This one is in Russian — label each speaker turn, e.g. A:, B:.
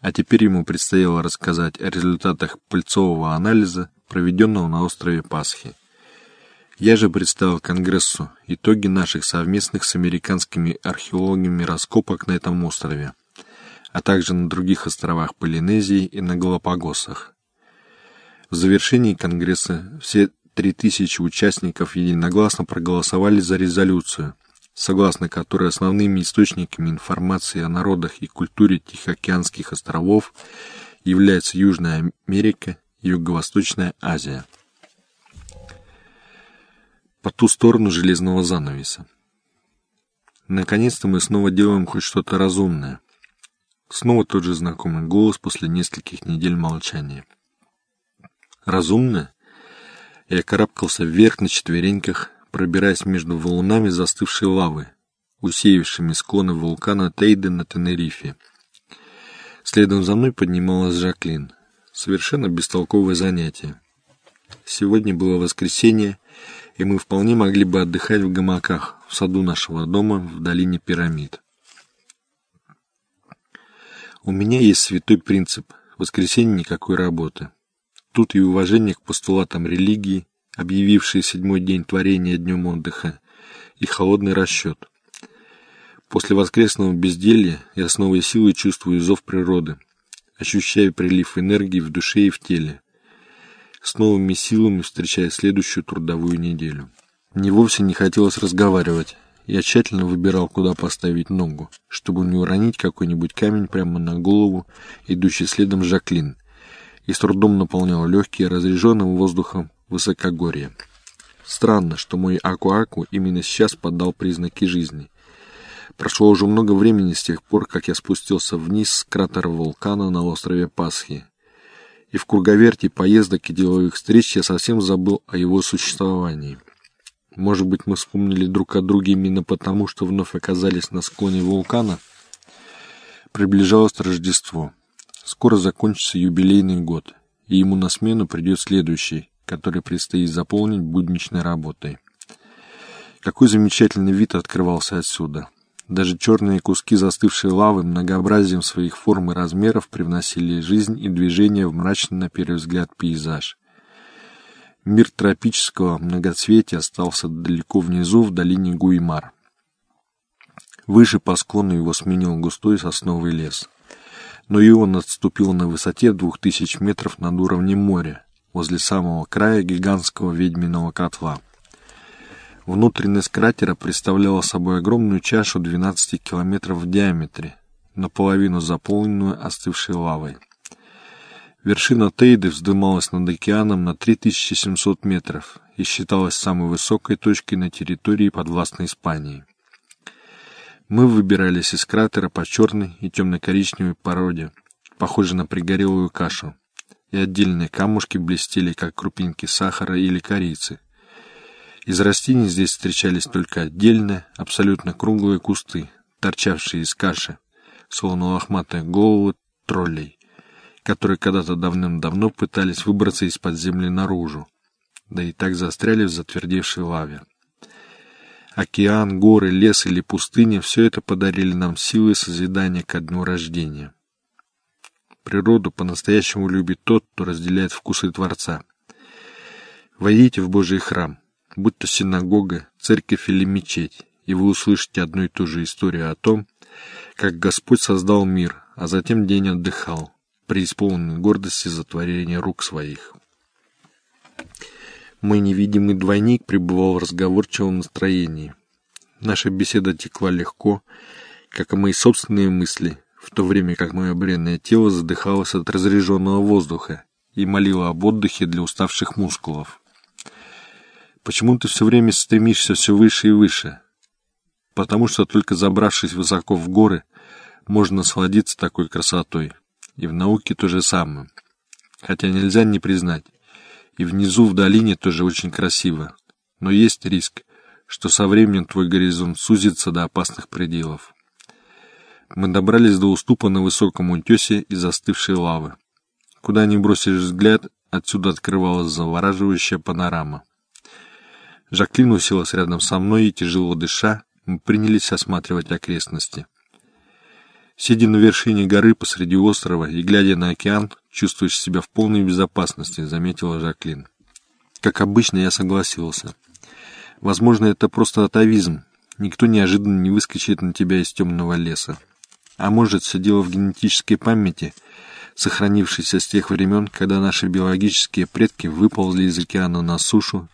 A: а теперь ему предстояло рассказать о результатах пыльцового анализа, проведенного на острове Пасхи. Я же представил Конгрессу итоги наших совместных с американскими археологами раскопок на этом острове, а также на других островах Полинезии и на Галапагосах. В завершении Конгресса все 3000 участников единогласно проголосовали за резолюцию, согласно которой основными источниками информации о народах и культуре Тихоокеанских островов являются Южная Америка и Юго-Восточная Азия по ту сторону железного занавеса. Наконец-то мы снова делаем хоть что-то разумное. Снова тот же знакомый голос после нескольких недель молчания. Разумное? Я карабкался вверх на четвереньках, пробираясь между валунами застывшей лавы, усеявшими склоны вулкана Тейде на Тенерифе. Следом за мной поднималась Жаклин. Совершенно бестолковое занятие. Сегодня было воскресенье, и мы вполне могли бы отдыхать в гамаках в саду нашего дома в долине пирамид. У меня есть святой принцип – воскресенье никакой работы. Тут и уважение к постулатам религии, объявившие седьмой день творения днем отдыха, и холодный расчет. После воскресного безделья я с новой силой чувствую зов природы, ощущаю прилив энергии в душе и в теле, с новыми силами встречая следующую трудовую неделю. Мне вовсе не хотелось разговаривать. Я тщательно выбирал, куда поставить ногу, чтобы не уронить какой-нибудь камень прямо на голову, идущий следом Жаклин, и с трудом наполнял легкие разреженным воздухом высокогорья. Странно, что мой Аку-Аку именно сейчас подал признаки жизни. Прошло уже много времени с тех пор, как я спустился вниз с кратера вулкана на острове Пасхи, и в круговерте поездок и деловых встреч я совсем забыл о его существовании. Может быть, мы вспомнили друг о друге именно потому, что вновь оказались на склоне вулкана? Приближалось Рождество. Скоро закончится юбилейный год, и ему на смену придет следующий, который предстоит заполнить будничной работой. Какой замечательный вид открывался отсюда. Даже черные куски застывшей лавы многообразием своих форм и размеров привносили жизнь и движение в мрачный, на первый взгляд, пейзаж. Мир тропического многоцветия остался далеко внизу, в долине Гуймар. Выше по склону его сменил густой сосновый лес. Но и он отступил на высоте двух тысяч метров над уровнем моря, возле самого края гигантского ведьминого котла. Внутренность кратера представляла собой огромную чашу 12 километров в диаметре, наполовину заполненную остывшей лавой. Вершина Тейды вздымалась над океаном на 3700 метров и считалась самой высокой точкой на территории подвластной Испании. Мы выбирались из кратера по черной и темно-коричневой породе, похожей на пригорелую кашу, и отдельные камушки блестели, как крупинки сахара или корицы. Из растений здесь встречались только отдельные, абсолютно круглые кусты, торчавшие из каши, словно лохматые головы троллей, которые когда-то давным-давно пытались выбраться из-под земли наружу, да и так застряли в затвердевшей лаве. Океан, горы, лес или пустыня — все это подарили нам силы созидания ко дню рождения. Природу по-настоящему любит тот, кто разделяет вкусы Творца. Войдите в Божий храм — будь то синагога, церковь или мечеть, и вы услышите одну и ту же историю о том, как Господь создал мир, а затем день отдыхал, преисполненный гордости за творение рук своих. Мой невидимый двойник пребывал в разговорчивом настроении. Наша беседа текла легко, как и мои собственные мысли, в то время как мое бренное тело задыхалось от разряженного воздуха и молило об отдыхе для уставших мускулов. Почему ты все время стремишься все выше и выше? Потому что только забравшись высоко в горы, можно насладиться такой красотой. И в науке то же самое. Хотя нельзя не признать. И внизу в долине тоже очень красиво. Но есть риск, что со временем твой горизонт сузится до опасных пределов. Мы добрались до уступа на высоком утесе и застывшей лавы. Куда ни бросишь взгляд, отсюда открывалась завораживающая панорама. Жаклин уселась рядом со мной и, тяжело дыша, мы принялись осматривать окрестности. Сидя на вершине горы посреди острова и глядя на океан, чувствуешь себя в полной безопасности, заметила Жаклин. Как обычно, я согласился. Возможно, это просто атовизм. Никто неожиданно не выскочит на тебя из темного леса. А может, все дело в генетической памяти, сохранившейся с тех времен, когда наши биологические предки выползли из океана на сушу